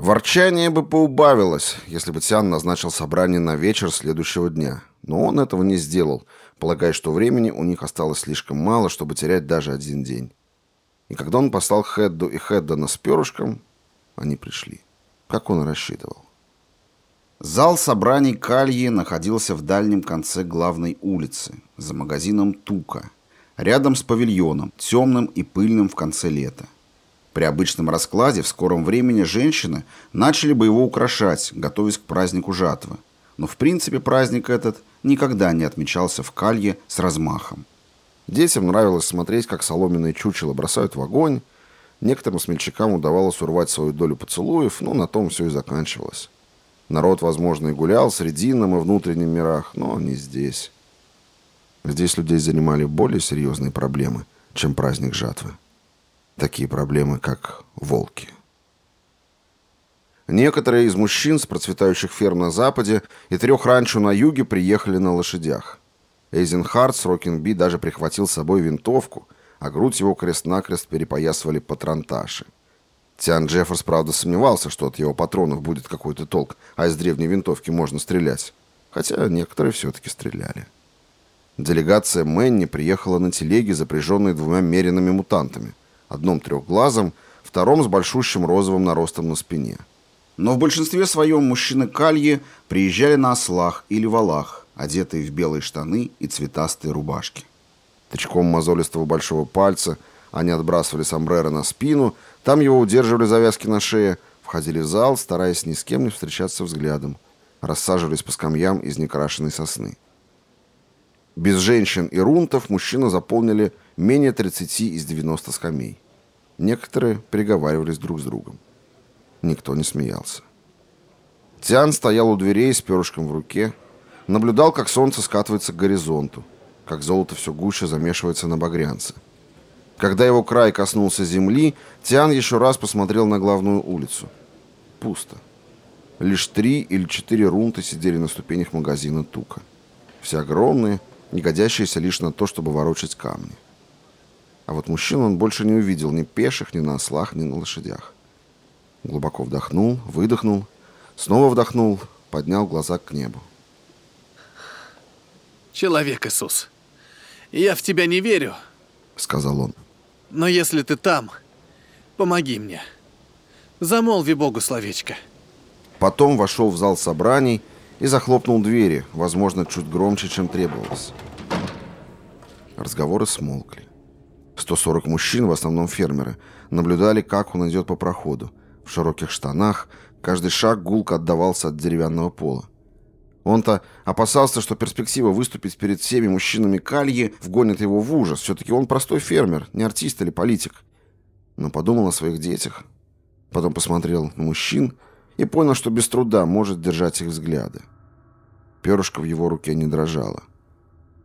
Ворчание бы поубавилось, если бы Тиан назначил собрание на вечер следующего дня. Но он этого не сделал, полагая, что времени у них осталось слишком мало, чтобы терять даже один день. И когда он послал Хедду и Хеддана с перышком, они пришли. Как он рассчитывал. Зал собраний Кальи находился в дальнем конце главной улицы, за магазином Тука, рядом с павильоном, темным и пыльным в конце лета. При обычном раскладе в скором времени женщины начали бы его украшать, готовясь к празднику жатвы. Но в принципе праздник этот никогда не отмечался в Калье с размахом. Детям нравилось смотреть, как соломенные чучела бросают в огонь. Некоторым смельчакам удавалось урвать свою долю поцелуев, но на том все и заканчивалось. Народ, возможно, и гулял в срединном и внутреннем мирах, но не здесь. Здесь людей занимали более серьезные проблемы, чем праздник жатвы такие проблемы, как волки. Некоторые из мужчин с процветающих ферм на западе и трех ранчо на юге приехали на лошадях. Эйзенхард с Рокинби даже прихватил с собой винтовку, а грудь его крест-накрест перепоясывали патронташи. Тиан Джефферс, правда, сомневался, что от его патронов будет какой-то толк, а из древней винтовки можно стрелять. Хотя некоторые все-таки стреляли. Делегация Мэнни приехала на телеге, запряженной двумя меренными мутантами одном трехглазом, втором с большущим розовым наростом на спине. Но в большинстве своем мужчины кальи приезжали на ослах или валах, одетые в белые штаны и цветастые рубашки. Тычком мозолистого большого пальца они отбрасывали сомбреро на спину, там его удерживали завязки на шее, входили в зал, стараясь ни с кем не встречаться взглядом, рассаживались по скамьям из некрашенной сосны. Без женщин и рунтов мужчины заполнили менее 30 из 90 скамей. Некоторые переговаривались друг с другом. Никто не смеялся. Тиан стоял у дверей с перышком в руке, наблюдал, как солнце скатывается к горизонту, как золото все гуще замешивается на багрянце. Когда его край коснулся земли, Тиан еще раз посмотрел на главную улицу. Пусто. Лишь три или четыре рунты сидели на ступенях магазина Тука. Все огромные, не годящиеся лишь на то, чтобы ворочать камни. А вот мужчин он больше не увидел ни пеших, ни на ослах, ни на лошадях. Глубоко вдохнул, выдохнул, снова вдохнул, поднял глаза к небу. «Человек Иисус, я в тебя не верю», — сказал он. «Но если ты там, помоги мне. Замолви Богу словечко». Потом вошел в зал собраний и захлопнул двери, возможно, чуть громче, чем требовалось. Разговоры смолкли. 140 мужчин, в основном фермеры, наблюдали, как он идет по проходу. В широких штанах, каждый шаг гулко отдавался от деревянного пола. Он-то опасался, что перспектива выступить перед всеми мужчинами Кальи вгонит его в ужас. Все-таки он простой фермер, не артист или политик. Но подумал о своих детях. Потом посмотрел на мужчин и понял, что без труда может держать их взгляды. Перышко в его руке не дрожало.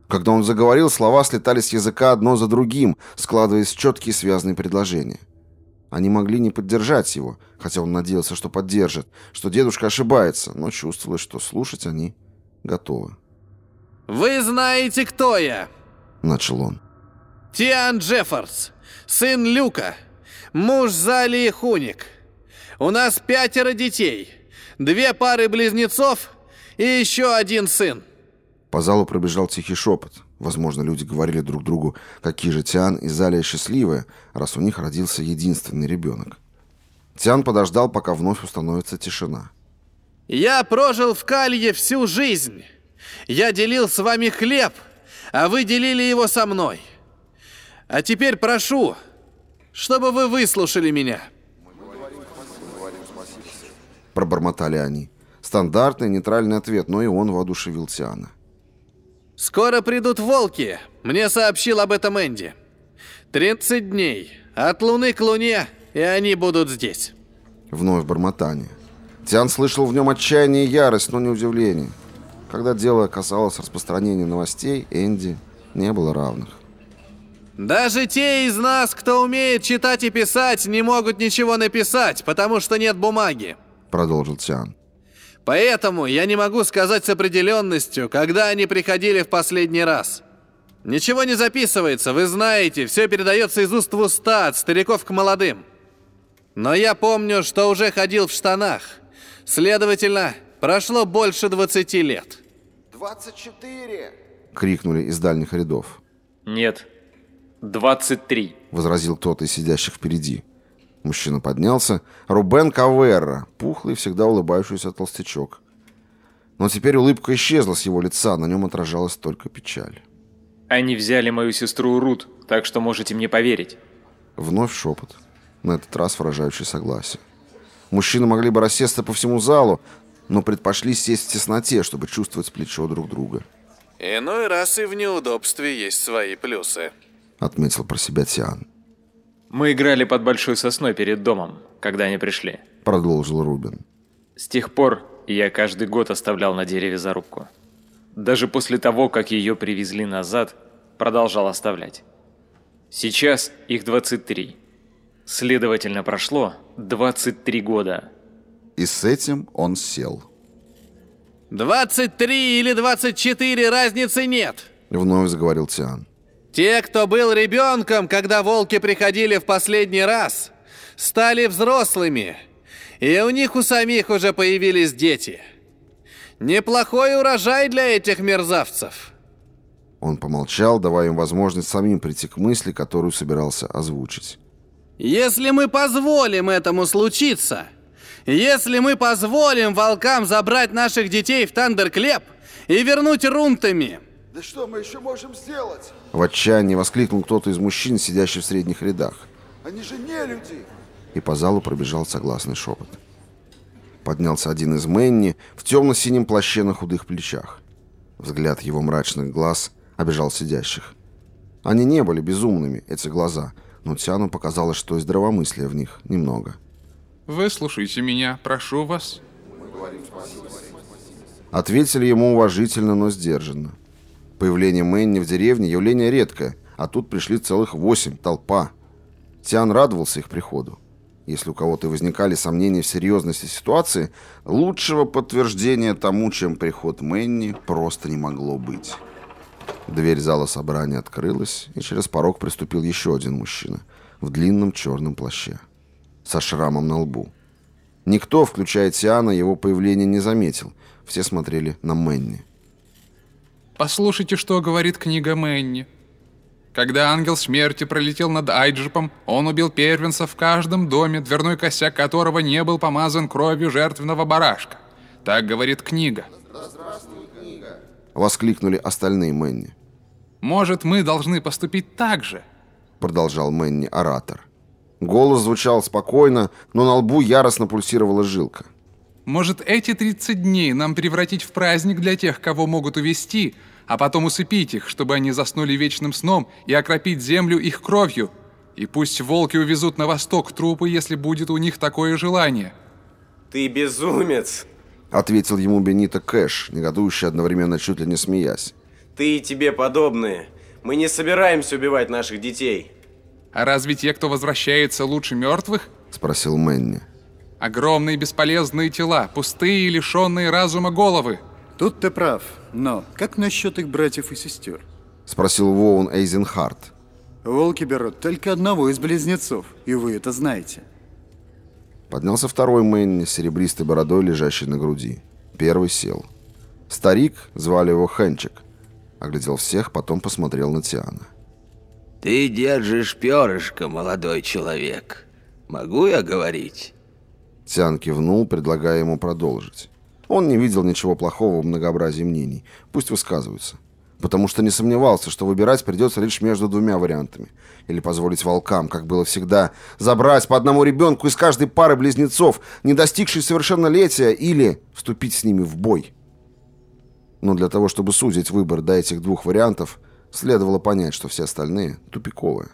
Когда он заговорил, слова слетали с языка одно за другим, складываясь в четкие связанные предложения. Они могли не поддержать его, хотя он надеялся, что поддержит, что дедушка ошибается, но чувствовалось, что слушать они готовы. «Вы знаете, кто я?» – начал он. «Тиан Джеффорс, сын Люка, муж Зали Хуник. У нас пятеро детей, две пары близнецов и еще один сын. По залу пробежал тихий шепот. Возможно, люди говорили друг другу, какие же Тиан и Залия счастливые, раз у них родился единственный ребенок. Тиан подождал, пока вновь установится тишина. «Я прожил в Калье всю жизнь. Я делил с вами хлеб, а вы делили его со мной. А теперь прошу, чтобы вы выслушали меня». Пробормотали они. Стандартный нейтральный ответ, но и он воодушевил Тиана. «Скоро придут волки. Мне сообщил об этом Энди. 30 дней. От луны к луне, и они будут здесь». Вновь бормотание. Тиан слышал в нем отчаяние и ярость, но не удивление. Когда дело касалось распространения новостей, Энди не было равных. «Даже те из нас, кто умеет читать и писать, не могут ничего написать, потому что нет бумаги», — продолжил Тиан. Поэтому я не могу сказать с определенностью, когда они приходили в последний раз. Ничего не записывается, вы знаете, все передается из уст в уста, от стариков к молодым. Но я помню, что уже ходил в штанах. Следовательно, прошло больше 20 лет. 24! Крикнули из дальних рядов. Нет, 23, возразил кто-то из сидящих впереди. Мужчина поднялся. Рубен Каверра, пухлый, всегда улыбающийся толстячок. Но теперь улыбка исчезла с его лица, на нем отражалась только печаль. Они взяли мою сестру Рут, так что можете мне поверить. Вновь шепот. На этот раз выражающий согласие. Мужчины могли бы рассесться по всему залу, но предпочли сесть в тесноте, чтобы чувствовать плечо друг друга. «Иной раз и в неудобстве есть свои плюсы», — отметил про себя Тиан. «Мы играли под большой сосной перед домом, когда они пришли», — продолжил Рубин. «С тех пор я каждый год оставлял на дереве зарубку. Даже после того, как ее привезли назад, продолжал оставлять. Сейчас их 23. Следовательно, прошло 23 года. И с этим он сел. 23 или 24 разницы нет, вновь заговорил Тиан. Те, кто был ребенком, когда волки приходили в последний раз, стали взрослыми, и у них у самих уже появились дети. Неплохой урожай для этих мерзавцев. Он помолчал, давая им возможность самим прийти к мысли, которую собирался озвучить. Если мы позволим этому случиться, если мы позволим волкам забрать наших детей в Тандерклеп и вернуть рунтами... Да что мы еще можем сделать? В отчаянии воскликнул кто-то из мужчин, сидящий в средних рядах. Они же не люди. И по залу пробежал согласный шепот. Поднялся один из Мэнни в темно-синем плаще на худых плечах. Взгляд его мрачных глаз обижал сидящих. Они не были безумными, эти глаза — но Тиану показалось, что и здравомыслия в них немного. «Выслушайте меня, прошу вас». Ответили ему уважительно, но сдержанно. Появление Мэнни в деревне – явление редкое, а тут пришли целых восемь, толпа. Тиан радовался их приходу. Если у кого-то возникали сомнения в серьезности ситуации, лучшего подтверждения тому, чем приход Мэнни, просто не могло быть. Дверь зала собрания открылась, и через порог приступил еще один мужчина в длинном черном плаще со шрамом на лбу. Никто, включая Тиана, его появления не заметил. Все смотрели на Мэнни. «Послушайте, что говорит книга Мэнни. Когда ангел смерти пролетел над Айджипом, он убил первенца в каждом доме, дверной косяк которого не был помазан кровью жертвенного барашка. Так говорит книга. Воскликнули остальные Мэнни. «Может, мы должны поступить так же?» Продолжал Мэнни оратор. Голос звучал спокойно, но на лбу яростно пульсировала жилка. «Может, эти 30 дней нам превратить в праздник для тех, кого могут увести, а потом усыпить их, чтобы они заснули вечным сном и окропить землю их кровью? И пусть волки увезут на восток трупы, если будет у них такое желание». «Ты безумец!» Ответил ему Бенито Кэш, негодующий одновременно чуть ли не смеясь. Ты и тебе подобные. Мы не собираемся убивать наших детей. А разве те, кто возвращается, лучше мертвых? Спросил Мэнни. Огромные бесполезные тела, пустые и лишенные разума головы. Тут ты прав, но как насчет их братьев и сестер? Спросил Воун Эйзенхарт. Волки берут только одного из близнецов, и вы это знаете. Поднялся второй Мэнни с серебристой бородой, лежащей на груди. Первый сел. Старик, звали его Хенчик, оглядел всех, потом посмотрел на Тиана. «Ты держишь перышко, молодой человек. Могу я говорить?» Тиан кивнул, предлагая ему продолжить. Он не видел ничего плохого в многообразии мнений. Пусть высказываются потому что не сомневался, что выбирать придется лишь между двумя вариантами. Или позволить волкам, как было всегда, забрать по одному ребенку из каждой пары близнецов, не достигшей совершеннолетия, или вступить с ними в бой. Но для того, чтобы сузить выбор до этих двух вариантов, следовало понять, что все остальные тупиковые.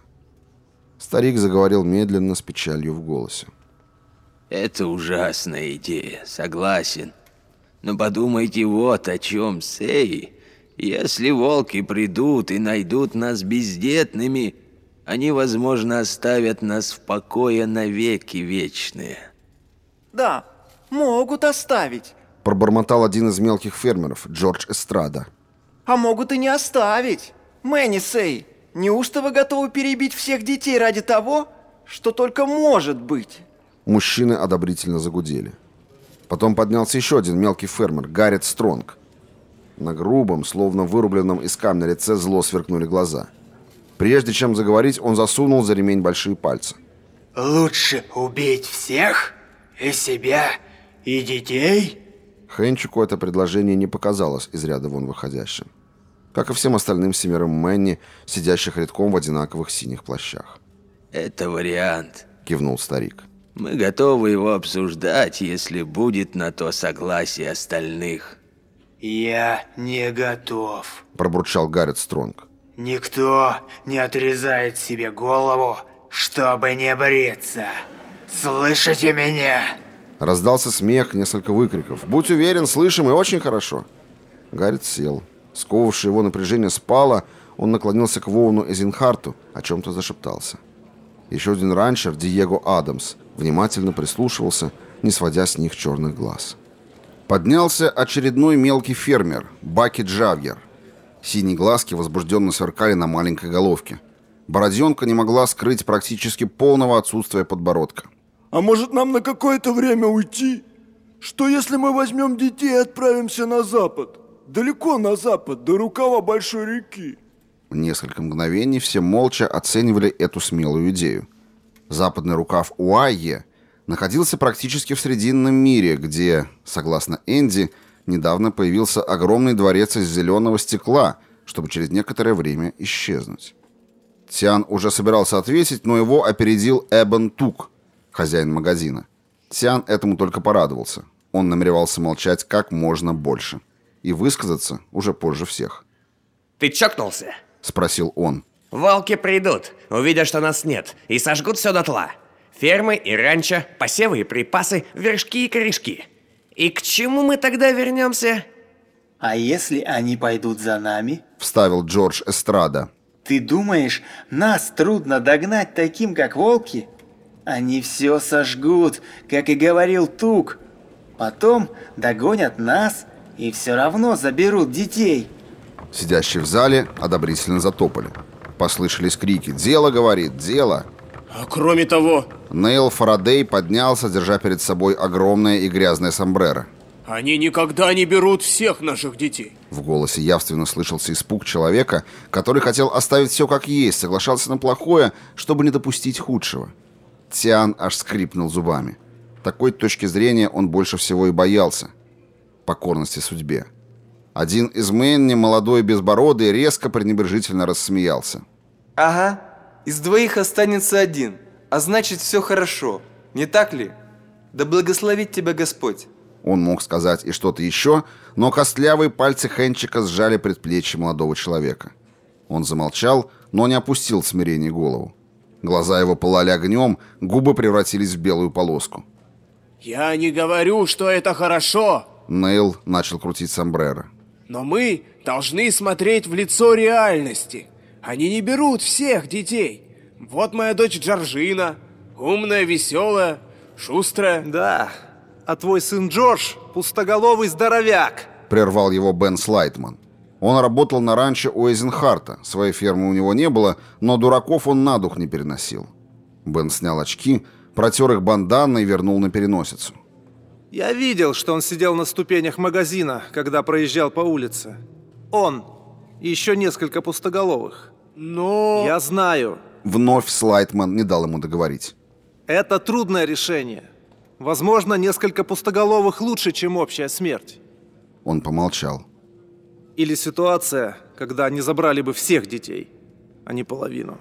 Старик заговорил медленно, с печалью в голосе. «Это ужасная идея, согласен. Но подумайте вот о чем, Сей. Если волки придут и найдут нас бездетными, они, возможно, оставят нас в покое навеки вечные. Да, могут оставить. Пробормотал один из мелких фермеров, Джордж Эстрада. А могут и не оставить. Мэнни Сей, неужто вы готовы перебить всех детей ради того, что только может быть? Мужчины одобрительно загудели. Потом поднялся еще один мелкий фермер, Гаррет Стронг. На грубом, словно вырубленном из камня лице зло сверкнули глаза. Прежде чем заговорить, он засунул за ремень большие пальцы. «Лучше убить всех? И себя, и детей?» Хенчику это предложение не показалось из ряда вон выходящим. Как и всем остальным семерым Мэнни, сидящих редком в одинаковых синих плащах. «Это вариант», — кивнул старик. «Мы готовы его обсуждать, если будет на то согласие остальных». «Я не готов», — пробурчал Гаррет Стронг. «Никто не отрезает себе голову, чтобы не бриться. Слышите меня?» Раздался смех, несколько выкриков. «Будь уверен, слышим и очень хорошо». Гаррет сел. Сковавшее его напряжение спало, он наклонился к Воуну Эзинхарту, о чем-то зашептался. Еще один ранчер, Диего Адамс, внимательно прислушивался, не сводя с них черных глаз. Поднялся очередной мелкий фермер, Баки Джавьер. Синие глазки возбужденно сверкали на маленькой головке. Бороденка не могла скрыть практически полного отсутствия подбородка. «А может нам на какое-то время уйти? Что если мы возьмем детей и отправимся на запад? Далеко на запад, до рукава большой реки?» Несколько мгновений все молча оценивали эту смелую идею. Западный рукав Уайе находился практически в Срединном мире, где, согласно Энди, недавно появился огромный дворец из зеленого стекла, чтобы через некоторое время исчезнуть. Тиан уже собирался ответить, но его опередил Эбон Тук, хозяин магазина. Тиан этому только порадовался. Он намеревался молчать как можно больше. И высказаться уже позже всех. «Ты чокнулся?» — спросил он. «Волки придут, увидят, что нас нет, и сожгут все дотла. Фермы и ранчо, посевы и припасы, вершки и корешки. И к чему мы тогда вернемся?» «А если они пойдут за нами?» — вставил Джордж Эстрада. «Ты думаешь, нас трудно догнать таким, как волки? Они все сожгут, как и говорил Тук. Потом догонят нас и все равно заберут детей». Сидящие в зале одобрительно затопали. Послышались крики «Дело, — говорит, — дело!» А кроме того... Нейл Фарадей поднялся, держа перед собой огромное и грязное сомбреро. Они никогда не берут всех наших детей. В голосе явственно слышался испуг человека, который хотел оставить все как есть, соглашался на плохое, чтобы не допустить худшего. Тиан аж скрипнул зубами. Такой точки зрения он больше всего и боялся. Покорности судьбе. Один из Мэнни, молодой безбородый, резко пренебрежительно рассмеялся. «Ага, из двоих останется один, а значит все хорошо, не так ли? Да благословит тебя Господь». Он мог сказать и что-то еще, но костлявые пальцы Хенчика сжали предплечье молодого человека. Он замолчал, но не опустил в смирении голову. Глаза его пылали огнем, губы превратились в белую полоску. «Я не говорю, что это хорошо!» Нейл начал крутить сомбреро. Но мы должны смотреть в лицо реальности. Они не берут всех детей. Вот моя дочь Джорджина. Умная, веселая, шустрая. Да, а твой сын Джордж – пустоголовый здоровяк. Прервал его Бен Слайтман. Он работал на ранчо у Эйзенхарта. Своей фермы у него не было, но дураков он на дух не переносил. Бен снял очки, протер их банданой и вернул на переносицу. Я видел, что он сидел на ступенях магазина, когда проезжал по улице. Он и еще несколько пустоголовых. Но... Я знаю. Вновь Слайтман не дал ему договорить. Это трудное решение. Возможно, несколько пустоголовых лучше, чем общая смерть. Он помолчал. Или ситуация, когда они забрали бы всех детей, а не половину.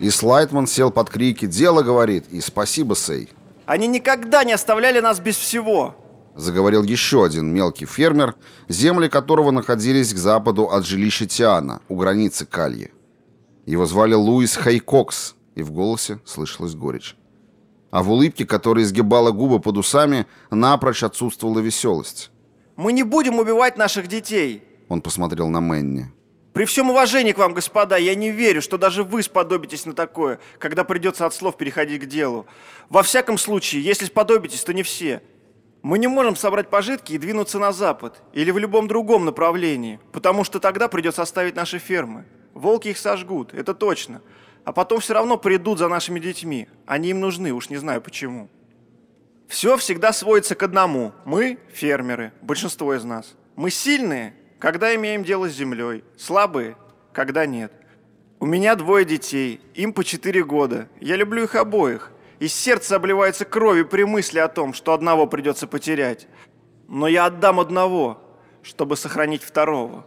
И Слайтман сел под крики «Дело, — говорит, — и спасибо, Сей». Они никогда не оставляли нас без всего. Заговорил еще один мелкий фермер, земли которого находились к западу от жилища Тиана, у границы Кальи. Его звали Луис Хайкокс, и в голосе слышалась горечь. А в улыбке, которая изгибала губы под усами, напрочь отсутствовала веселость. «Мы не будем убивать наших детей!» Он посмотрел на Мэнни. При всем уважении к вам, господа, я не верю, что даже вы сподобитесь на такое, когда придется от слов переходить к делу. Во всяком случае, если сподобитесь, то не все. Мы не можем собрать пожитки и двинуться на запад или в любом другом направлении, потому что тогда придется оставить наши фермы. Волки их сожгут, это точно. А потом все равно придут за нашими детьми. Они им нужны, уж не знаю почему. Все всегда сводится к одному. Мы – фермеры, большинство из нас. Мы сильные, когда имеем дело с землей, слабые, когда нет. У меня двое детей, им по четыре года. Я люблю их обоих. И сердце обливается кровью при мысли о том, что одного придется потерять. Но я отдам одного, чтобы сохранить второго.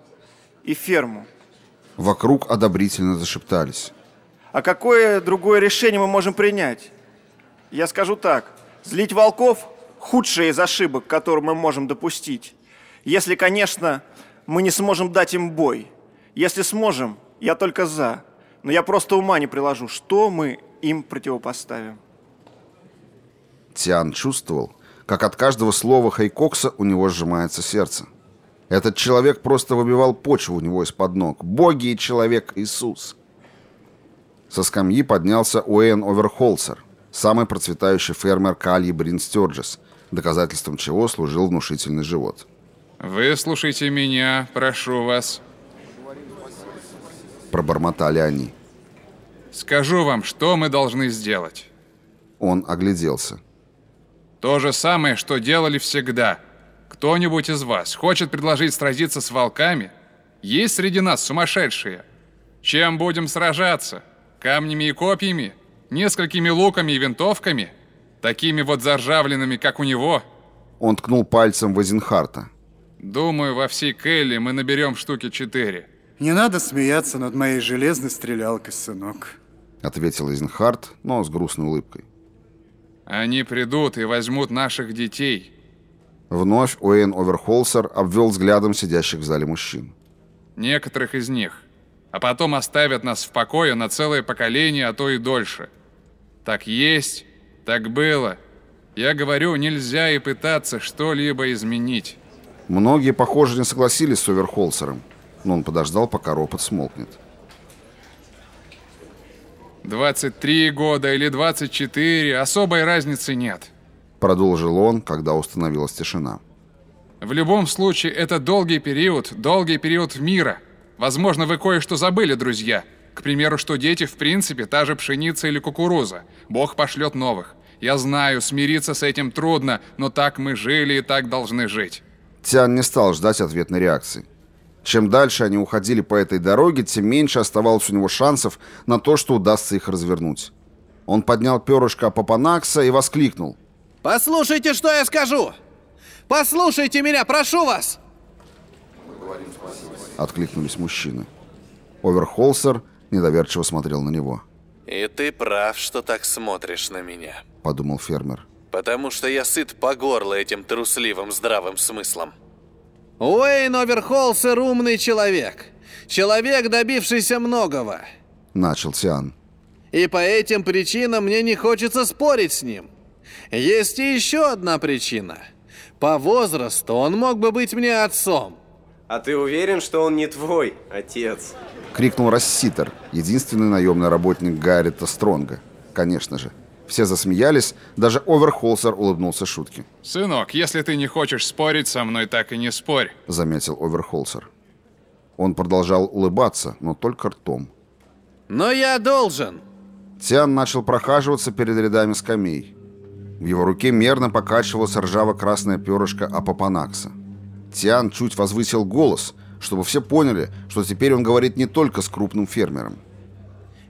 И ферму. Вокруг одобрительно зашептались. А какое другое решение мы можем принять? Я скажу так. Злить волков – худшая из ошибок, которую мы можем допустить. Если, конечно, мы не сможем дать им бой. Если сможем, я только за. Но я просто ума не приложу, что мы им противопоставим. Тиан чувствовал, как от каждого слова Хайкокса у него сжимается сердце. Этот человек просто выбивал почву у него из-под ног. Боги и человек Иисус. Со скамьи поднялся Уэйн Оверхолсер, самый процветающий фермер Кальи Брин Стёрджес, доказательством чего служил внушительный живот. «Выслушайте меня, прошу вас», — пробормотали они. «Скажу вам, что мы должны сделать». Он огляделся. То же самое, что делали всегда. Кто-нибудь из вас хочет предложить сразиться с волками? Есть среди нас сумасшедшие. Чем будем сражаться? Камнями и копьями? Несколькими луками и винтовками? Такими вот заржавленными, как у него? Он ткнул пальцем в Эзенхарта. Думаю, во всей Келли мы наберем штуки четыре. Не надо смеяться над моей железной стрелялкой, сынок. Ответил Эзенхарт, но с грустной улыбкой. Они придут и возьмут наших детей. Вновь Уэйн Оверхолсер обвел взглядом сидящих в зале мужчин. Некоторых из них. А потом оставят нас в покое на целое поколение, а то и дольше. Так есть, так было. Я говорю, нельзя и пытаться что-либо изменить. Многие, похоже, не согласились с Оверхолсером, но он подождал, пока ропот смолкнет. 23 года или 24, особой разницы нет. Продолжил он, когда установилась тишина. В любом случае, это долгий период, долгий период мира. Возможно, вы кое-что забыли, друзья. К примеру, что дети в принципе та же пшеница или кукуруза. Бог пошлет новых. Я знаю, смириться с этим трудно, но так мы жили и так должны жить. Тиан не стал ждать ответной реакции. Чем дальше они уходили по этой дороге, тем меньше оставалось у него шансов на то, что удастся их развернуть. Он поднял перышко Папанакса и воскликнул. «Послушайте, что я скажу! Послушайте меня, прошу вас!» Откликнулись мужчины. Оверхолсер недоверчиво смотрел на него. «И ты прав, что так смотришь на меня», — подумал фермер. «Потому что я сыт по горло этим трусливым здравым смыслом». Уэйн Оверхолсер умный человек. Человек, добившийся многого. Начал Тиан. И по этим причинам мне не хочется спорить с ним. Есть и еще одна причина. По возрасту он мог бы быть мне отцом. А ты уверен, что он не твой отец? Крикнул Расситер, единственный наемный работник Гаррита Стронга. Конечно же. Все засмеялись, даже Оверхолсер улыбнулся шутке. «Сынок, если ты не хочешь спорить со мной, так и не спорь», — заметил Оверхолсер. Он продолжал улыбаться, но только ртом. «Но я должен!» Тиан начал прохаживаться перед рядами скамей. В его руке мерно покачивалось ржаво-красное перышко Апопанакса. Тиан чуть возвысил голос, чтобы все поняли, что теперь он говорит не только с крупным фермером.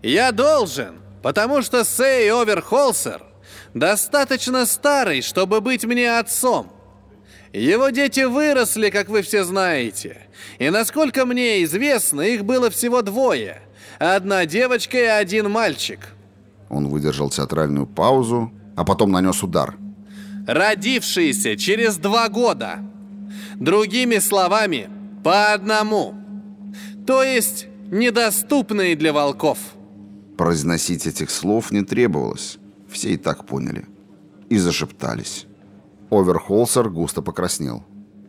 «Я должен!» Потому что Сей Оверхолсер достаточно старый, чтобы быть мне отцом. Его дети выросли, как вы все знаете. И насколько мне известно, их было всего двое. Одна девочка и один мальчик. Он выдержал театральную паузу, а потом нанес удар. Родившиеся через два года. Другими словами, по одному. То есть недоступные для волков. Произносить этих слов не требовалось. Все и так поняли. И зашептались. Оверхолсер густо покраснел.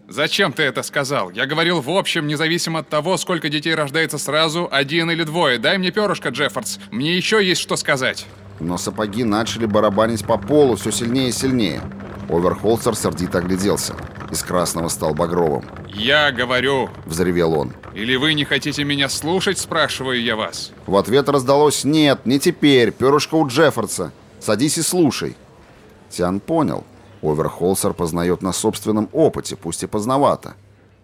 «Зачем ты это сказал? Я говорил в общем, независимо от того, сколько детей рождается сразу, один или двое. Дай мне перышко, Джеффордс. Мне еще есть что сказать». Но сапоги начали барабанить по полу все сильнее и сильнее. Оверхолсер сердито огляделся. Из красного стал багровым. «Я говорю!» – взревел он. «Или вы не хотите меня слушать, спрашиваю я вас?» В ответ раздалось «Нет, не теперь, перышко у Джеффордса. Садись и слушай». Тиан понял. Оверхолсер познает на собственном опыте, пусть и поздновато,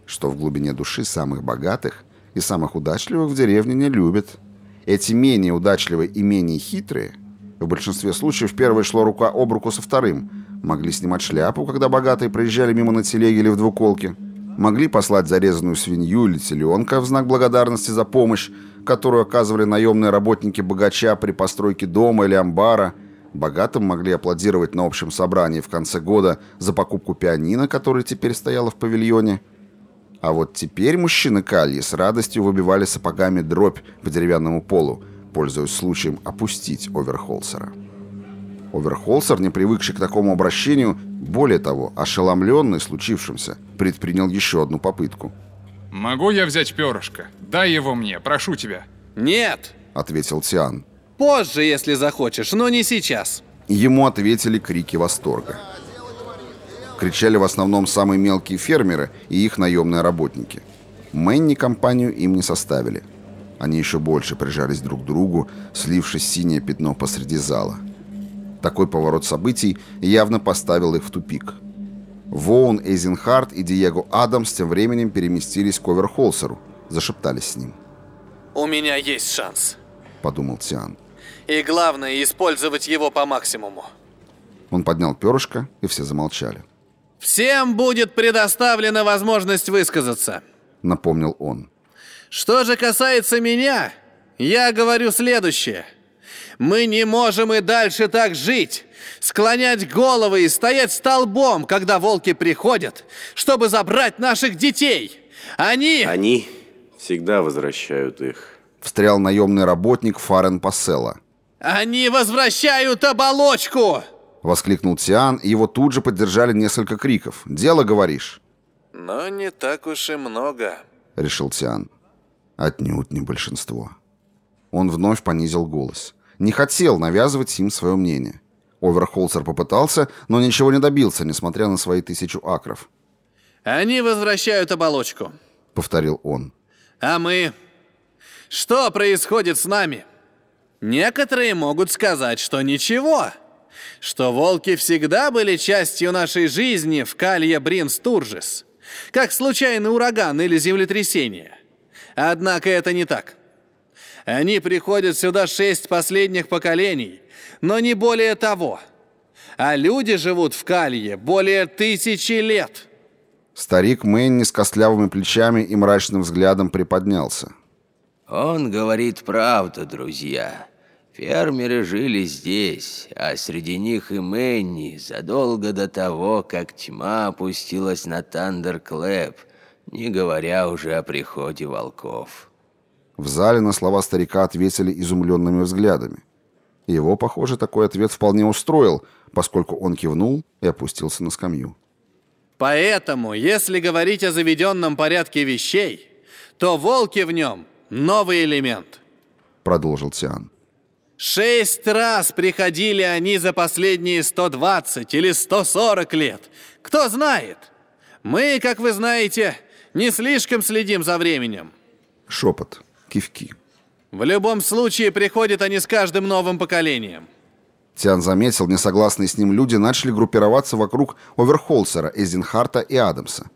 что в глубине души самых богатых и самых удачливых в деревне не любят. Эти менее удачливые и менее хитрые, в большинстве случаев первое шло рука об руку со вторым, могли снимать шляпу, когда богатые проезжали мимо на телеге или в двуколке, могли послать зарезанную свинью или теленка в знак благодарности за помощь, которую оказывали наемные работники богача при постройке дома или амбара – Богатым могли аплодировать на общем собрании в конце года за покупку пианино, которое теперь стояло в павильоне. А вот теперь мужчины Кальи с радостью выбивали сапогами дробь по деревянному полу, пользуясь случаем опустить Оверхолсера. Оверхолсер, не привыкший к такому обращению, более того, ошеломленный случившимся, предпринял еще одну попытку. «Могу я взять перышко? Дай его мне, прошу тебя». «Нет!» — ответил Тиан. Позже, если захочешь, но не сейчас. Ему ответили крики восторга. Кричали в основном самые мелкие фермеры и их наемные работники. Мэнни компанию им не составили. Они еще больше прижались друг к другу, слившись синее пятно посреди зала. Такой поворот событий явно поставил их в тупик. Воун Эйзенхарт и Диего Адамс тем временем переместились к Оверхолсеру, зашептались с ним. «У меня есть шанс», — подумал Тиан. И главное, использовать его по максимуму. Он поднял перышко, и все замолчали. «Всем будет предоставлена возможность высказаться», — напомнил он. «Что же касается меня, я говорю следующее. Мы не можем и дальше так жить, склонять головы и стоять столбом, когда волки приходят, чтобы забрать наших детей. Они...» «Они всегда возвращают их», — встрял наемный работник Фарен Пасселла. «Они возвращают оболочку!» Воскликнул Тиан, и его тут же поддержали несколько криков. «Дело, говоришь?» «Но не так уж и много», — решил Тиан. Отнюдь не большинство. Он вновь понизил голос. Не хотел навязывать им свое мнение. Оверхолцер попытался, но ничего не добился, несмотря на свои тысячу акров. «Они возвращают оболочку», — повторил он. «А мы? Что происходит с нами?» Некоторые могут сказать, что ничего, что волки всегда были частью нашей жизни в Калье Бринс Туржис, как случайный ураган или землетрясение. Однако это не так. Они приходят сюда шесть последних поколений, но не более того. А люди живут в Калье более тысячи лет. Старик Мэнни с костлявыми плечами и мрачным взглядом приподнялся. «Он говорит правду, друзья. Фермеры жили здесь, а среди них и Мэнни, задолго до того, как тьма опустилась на Тандерклэп, не говоря уже о приходе волков. В зале на слова старика ответили изумленными взглядами. Его, похоже, такой ответ вполне устроил, поскольку он кивнул и опустился на скамью. «Поэтому, если говорить о заведенном порядке вещей, то волки в нем — новый элемент», — продолжил Тиан. Шесть раз приходили они за последние 120 или 140 лет. Кто знает? Мы, как вы знаете, не слишком следим за временем. Шепот, кивки. В любом случае, приходят они с каждым новым поколением. Тиан заметил, несогласные с ним люди начали группироваться вокруг Оверхолсера, Эзенхарта и Адамса.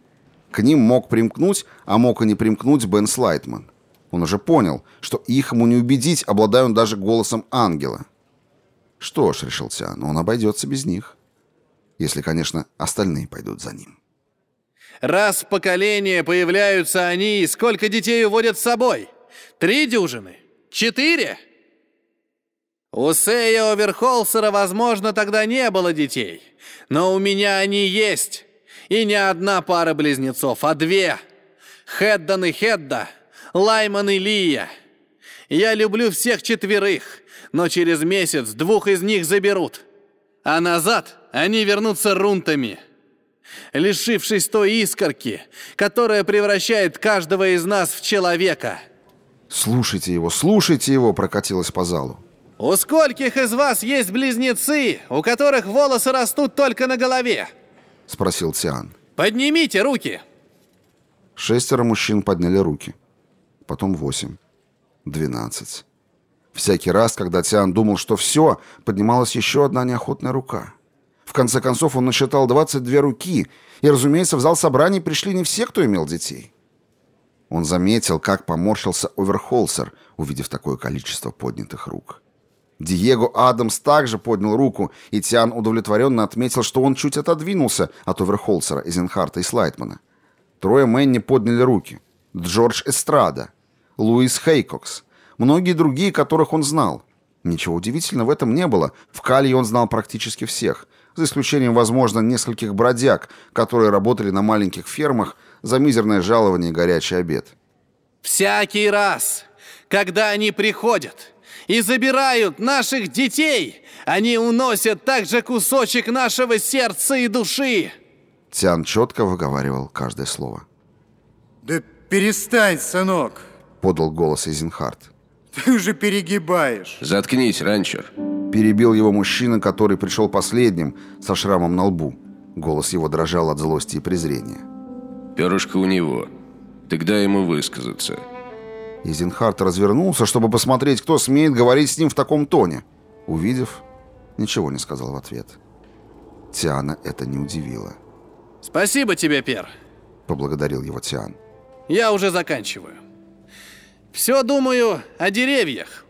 К ним мог примкнуть, а мог и не примкнуть Бен Слайтман. Он уже понял, что их ему не убедить, обладая он даже голосом ангела. Что ж, решил Тиан, он обойдется без них. Если, конечно, остальные пойдут за ним. Раз в поколение появляются они, сколько детей уводят с собой? Три дюжины? Четыре? У Сея Оверхолсера, возможно, тогда не было детей. Но у меня они есть. И не одна пара близнецов, а две. Хеддан и Хедда — Лайман и Лия. Я люблю всех четверых, но через месяц двух из них заберут. А назад они вернутся рунтами, лишившись той искорки, которая превращает каждого из нас в человека. «Слушайте его, слушайте его!» прокатилось по залу. «У скольких из вас есть близнецы, у которых волосы растут только на голове?» Спросил Тиан. «Поднимите руки!» Шестеро мужчин подняли руки потом восемь, двенадцать. Всякий раз, когда Тиан думал, что все, поднималась еще одна неохотная рука. В конце концов, он насчитал 22 руки, и, разумеется, в зал собраний пришли не все, кто имел детей. Он заметил, как поморщился Оверхолсер, увидев такое количество поднятых рук. Диего Адамс также поднял руку, и Тиан удовлетворенно отметил, что он чуть отодвинулся от Оверхолсера, Эйзенхарта и Слайтмана. Трое Мэнни подняли руки. Джордж Эстрада, Луис Хейкокс, многие другие, которых он знал. Ничего удивительного в этом не было. В Калии он знал практически всех, за исключением, возможно, нескольких бродяг, которые работали на маленьких фермах за мизерное жалование и горячий обед. «Всякий раз, когда они приходят и забирают наших детей, они уносят также кусочек нашего сердца и души!» Тиан четко выговаривал каждое слово. «Да перестань, сынок!» — подал голос Эйзенхарт. «Ты уже перегибаешь!» «Заткнись, ранчер!» Перебил его мужчина, который пришел последним, со шрамом на лбу. Голос его дрожал от злости и презрения. «Перышко у него. Тогда ему высказаться». Изенхарт развернулся, чтобы посмотреть, кто смеет говорить с ним в таком тоне. Увидев, ничего не сказал в ответ. Тиана это не удивило. «Спасибо тебе, Пер», — поблагодарил его Тиан. «Я уже заканчиваю. Все думаю о деревьях.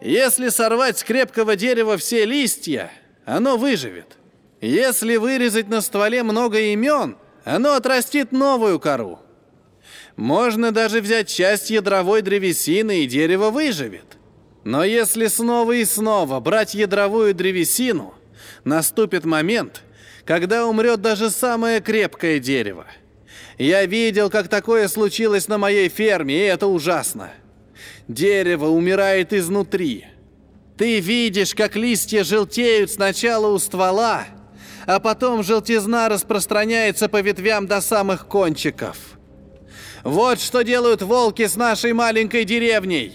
Если сорвать с крепкого дерева все листья, оно выживет. Если вырезать на стволе много имен, оно отрастит новую кору. Можно даже взять часть ядровой древесины, и дерево выживет. Но если снова и снова брать ядровую древесину, наступит момент, когда умрет даже самое крепкое дерево. Я видел, как такое случилось на моей ферме, и это ужасно. Дерево умирает изнутри. Ты видишь, как листья желтеют сначала у ствола, а потом желтизна распространяется по ветвям до самых кончиков. Вот что делают волки с нашей маленькой деревней.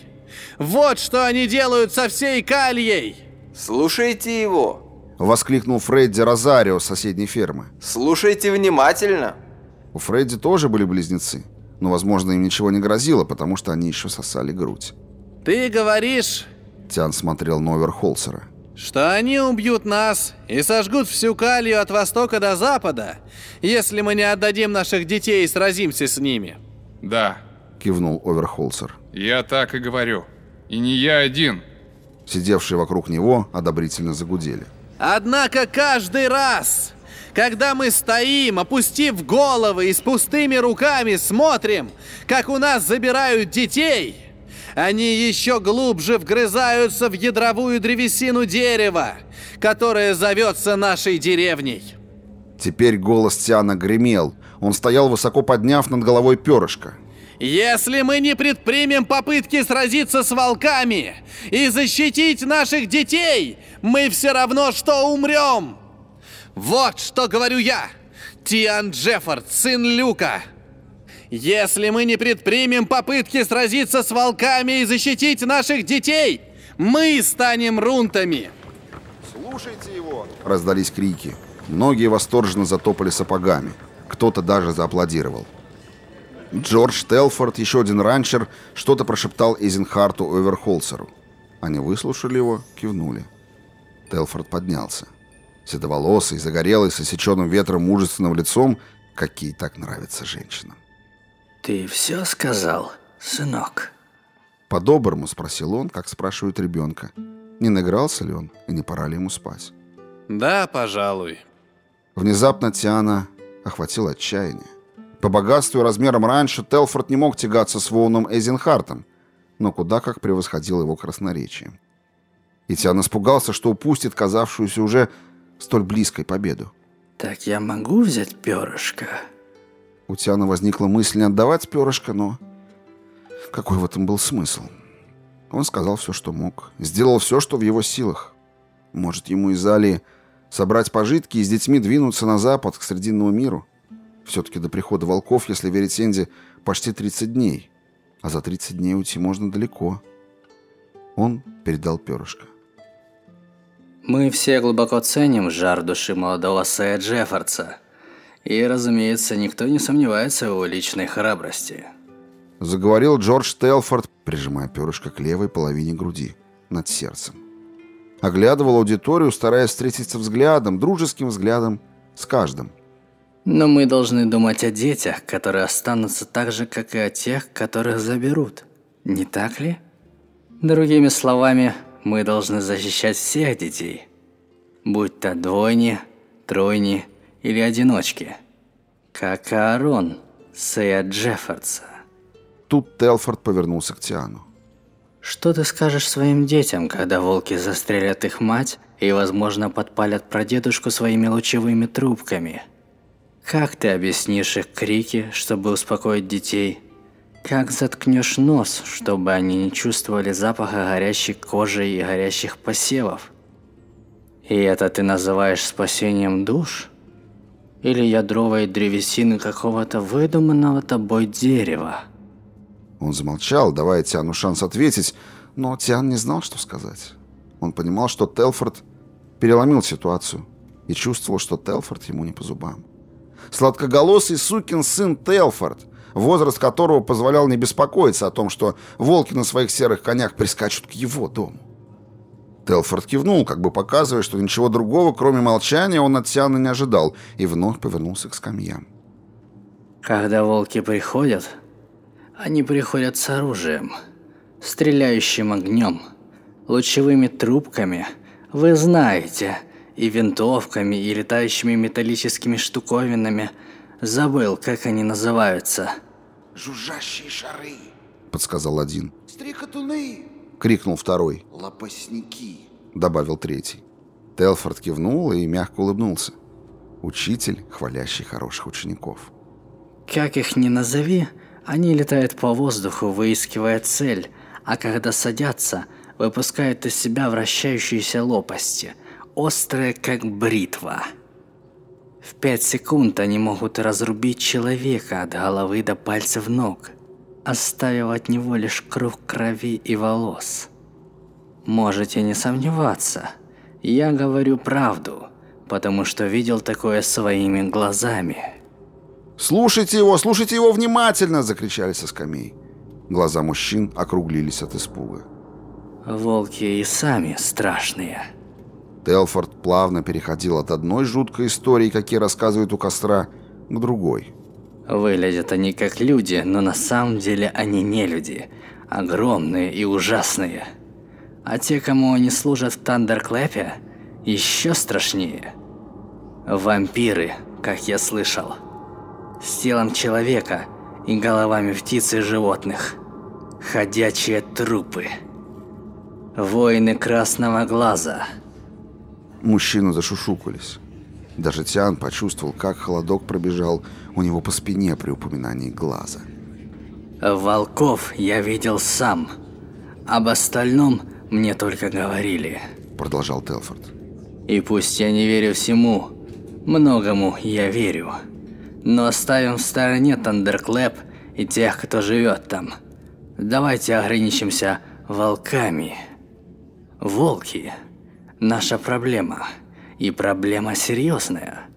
Вот что они делают со всей Кальей. Слушайте его. Воскликнул Фредди Розарио с соседней фермы. Слушайте внимательно. У Фредди тоже были близнецы, но, возможно, им ничего не грозило, потому что они еще сосали грудь. «Ты говоришь...» Тян смотрел на Оверхолсера. «Что они убьют нас и сожгут всю Калию от востока до запада, если мы не отдадим наших детей и сразимся с ними?» «Да», — кивнул Оверхолсер. «Я так и говорю. И не я один». Сидевшие вокруг него одобрительно загудели. «Однако каждый раз, когда мы стоим, опустив головы и с пустыми руками смотрим, как у нас забирают детей, они еще глубже вгрызаются в ядровую древесину дерева, которая зовется нашей деревней. Теперь голос Тиана гремел. Он стоял высоко подняв над головой перышко. Если мы не предпримем попытки сразиться с волками и защитить наших детей, мы все равно что умрем. Вот что говорю я, Тиан Джеффорд, сын Люка. Если мы не предпримем попытки сразиться с волками и защитить наших детей, мы станем рунтами. Слушайте его! Раздались крики. Многие восторженно затопали сапогами. Кто-то даже зааплодировал. Джордж Телфорд, еще один ранчер, что-то прошептал Эйзенхарту Оверхолсеру. Они выслушали его, кивнули. Телфорд поднялся седоволосый, загорелый, с осеченным ветром мужественным лицом, какие так нравятся женщинам. «Ты все сказал, сынок?» По-доброму спросил он, как спрашивают ребенка. Не награлся ли он, и не пора ли ему спать? «Да, пожалуй». Внезапно Тиана охватило отчаяние. По богатству и размерам раньше Телфорд не мог тягаться с Воуном Эйзенхартом, но куда как превосходил его красноречием. И Тиан испугался, что упустит казавшуюся уже столь близкой победу. «Так я могу взять перышко?» У Тиана возникла мысль не отдавать перышко, но... Какой в этом был смысл? Он сказал все, что мог. Сделал все, что в его силах. Может, ему из Алии собрать пожитки и с детьми двинуться на запад, к Срединному миру? Все-таки до прихода волков, если верить Энди, почти 30 дней. А за 30 дней уйти можно далеко. Он передал перышко. Мы все глубоко ценим жар души молодого Сэя Джеффордса. И, разумеется, никто не сомневается в его личной храбрости. Заговорил Джордж Телфорд, прижимая перышко к левой половине груди, над сердцем. Оглядывал аудиторию, стараясь встретиться взглядом, дружеским взглядом с каждым. Но мы должны думать о детях, которые останутся так же, как и о тех, которых заберут. Не так ли? Другими словами, мы должны защищать всех детей. Будь то двойни, тройни или одиночки. Как Аарон, Сэя Джеффордса. Тут Телфорд повернулся к Тиану. Что ты скажешь своим детям, когда волки застрелят их мать и, возможно, подпалят прадедушку своими лучевыми трубками? Как ты объяснишь их крики, чтобы успокоить детей? Как заткнешь нос, чтобы они не чувствовали запаха горящей кожи и горящих посевов? И это ты называешь спасением душ? Или ядровой древесины какого-то выдуманного тобой дерева? Он замолчал, давая Тиану шанс ответить, но Тиан не знал, что сказать. Он понимал, что Телфорд переломил ситуацию и чувствовал, что Телфорд ему не по зубам. Сладкоголосый сукин сын Телфорд, возраст которого позволял не беспокоиться о том, что волки на своих серых конях прискачут к его дому. Телфорд кивнул, как бы показывая, что ничего другого, кроме молчания, он от Тиана не ожидал, и вновь повернулся к скамьям. Когда волки приходят, они приходят с оружием, стреляющим огнем, лучевыми трубками, вы знаете, и винтовками, и летающими металлическими штуковинами. Забыл, как они называются. «Жужжащие шары», — подсказал один. «Стрекотуны», — крикнул второй. «Лопастники», — добавил третий. Телфорд кивнул и мягко улыбнулся. Учитель, хвалящий хороших учеников. «Как их ни назови, они летают по воздуху, выискивая цель, а когда садятся, выпускают из себя вращающиеся лопасти, острые как бритва. В пять секунд они могут разрубить человека от головы до пальцев ног, оставив от него лишь круг крови и волос. Можете не сомневаться, я говорю правду, потому что видел такое своими глазами. «Слушайте его, слушайте его внимательно!» – закричали со скамей. Глаза мужчин округлились от испуга. «Волки и сами страшные». Телфорд плавно переходил от одной жуткой истории, какие рассказывают у костра, к другой. Выглядят они как люди, но на самом деле они не люди. Огромные и ужасные. А те, кому они служат в Тандерклэпе, еще страшнее. Вампиры, как я слышал с телом человека и головами птиц и животных. Ходячие трупы. Воины Красного Глаза. Мужчины зашушукались. Даже Тиан почувствовал, как холодок пробежал у него по спине при упоминании глаза. «Волков я видел сам. Об остальном мне только говорили», — продолжал Телфорд. «И пусть я не верю всему, многому я верю». Но оставим в стороне Тандерклэп и тех, кто живет там. Давайте ограничимся волками. Волки – наша проблема. И проблема серьезная.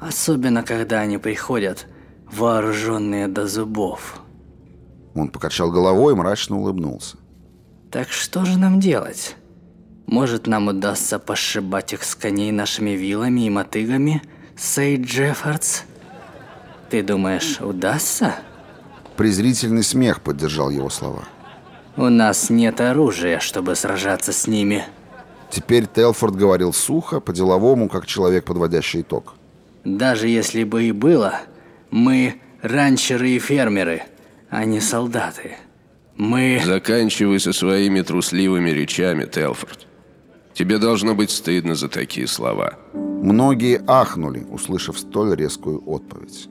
Особенно, когда они приходят вооруженные до зубов. Он покачал головой и мрачно улыбнулся. Так что же нам делать? Может, нам удастся пошибать их с коней нашими вилами и мотыгами, Сей Джеффордс? Ты думаешь, удастся? Презрительный смех поддержал его слова. У нас нет оружия, чтобы сражаться с ними. Теперь Телфорд говорил сухо, по-деловому, как человек, подводящий итог. Даже если бы и было, мы ранчеры и фермеры, а не солдаты. Мы... Заканчивай со своими трусливыми речами, Телфорд. Тебе должно быть стыдно за такие слова. Многие ахнули, услышав столь резкую отповедь.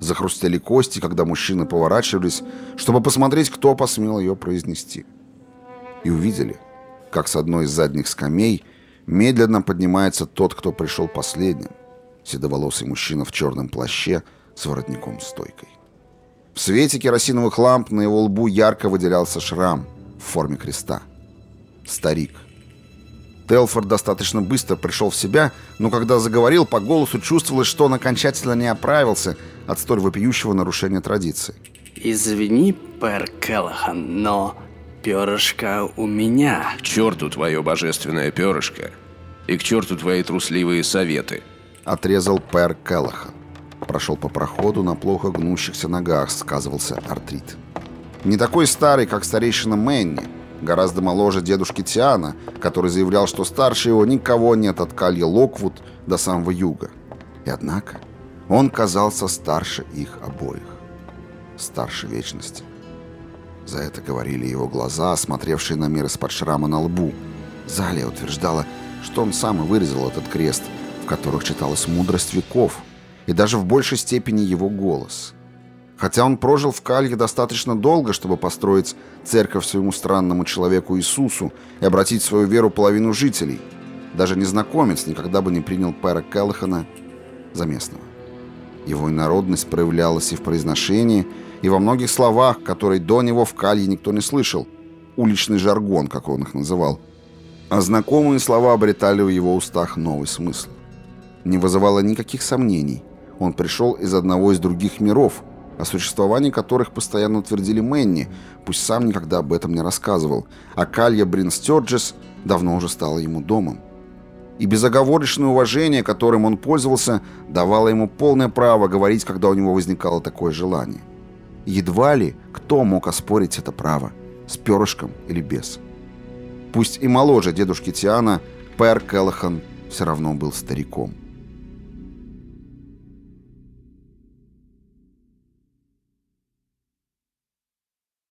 Захрустели кости, когда мужчины поворачивались, чтобы посмотреть, кто посмел ее произнести. И увидели, как с одной из задних скамей медленно поднимается тот, кто пришел последним. Седоволосый мужчина в черном плаще с воротником-стойкой. В свете керосиновых ламп на его лбу ярко выделялся шрам в форме креста. Старик. Телфорд достаточно быстро пришел в себя, но когда заговорил, по голосу чувствовалось, что он окончательно не оправился от столь вопиющего нарушения традиции. «Извини, Пэр Келлахан, но перышко у меня. К черту твое божественное перышко. И к черту твои трусливые советы. Отрезал Пэр Келлахан. Прошел по проходу на плохо гнущихся ногах, сказывался артрит. Не такой старый, как старейшина Мэнни, гораздо моложе дедушки Тиана, который заявлял, что старше его никого нет от Калья Локвуд до самого юга. И однако он казался старше их обоих. Старше вечности. За это говорили его глаза, смотревшие на мир из-под шрама на лбу. Залия утверждала, что он сам и вырезал этот крест, в которых читалась мудрость веков, и даже в большей степени его голос. Хотя он прожил в Калье достаточно долго, чтобы построить церковь своему странному человеку Иисусу и обратить в свою веру половину жителей, даже незнакомец никогда бы не принял Пэра Келлахана за местного. Его инородность проявлялась и в произношении, и во многих словах, которые до него в Калье никто не слышал. Уличный жаргон, как он их называл. А знакомые слова обретали в его устах новый смысл. Не вызывало никаких сомнений. Он пришел из одного из других миров, о существовании которых постоянно твердили Мэнни, пусть сам никогда об этом не рассказывал, а Калья Брин Стерджес давно уже стала ему домом и безоговорочное уважение, которым он пользовался, давало ему полное право говорить, когда у него возникало такое желание. Едва ли кто мог оспорить это право, с перышком или без. Пусть и моложе дедушки Тиана, Пэр Келлахан все равно был стариком.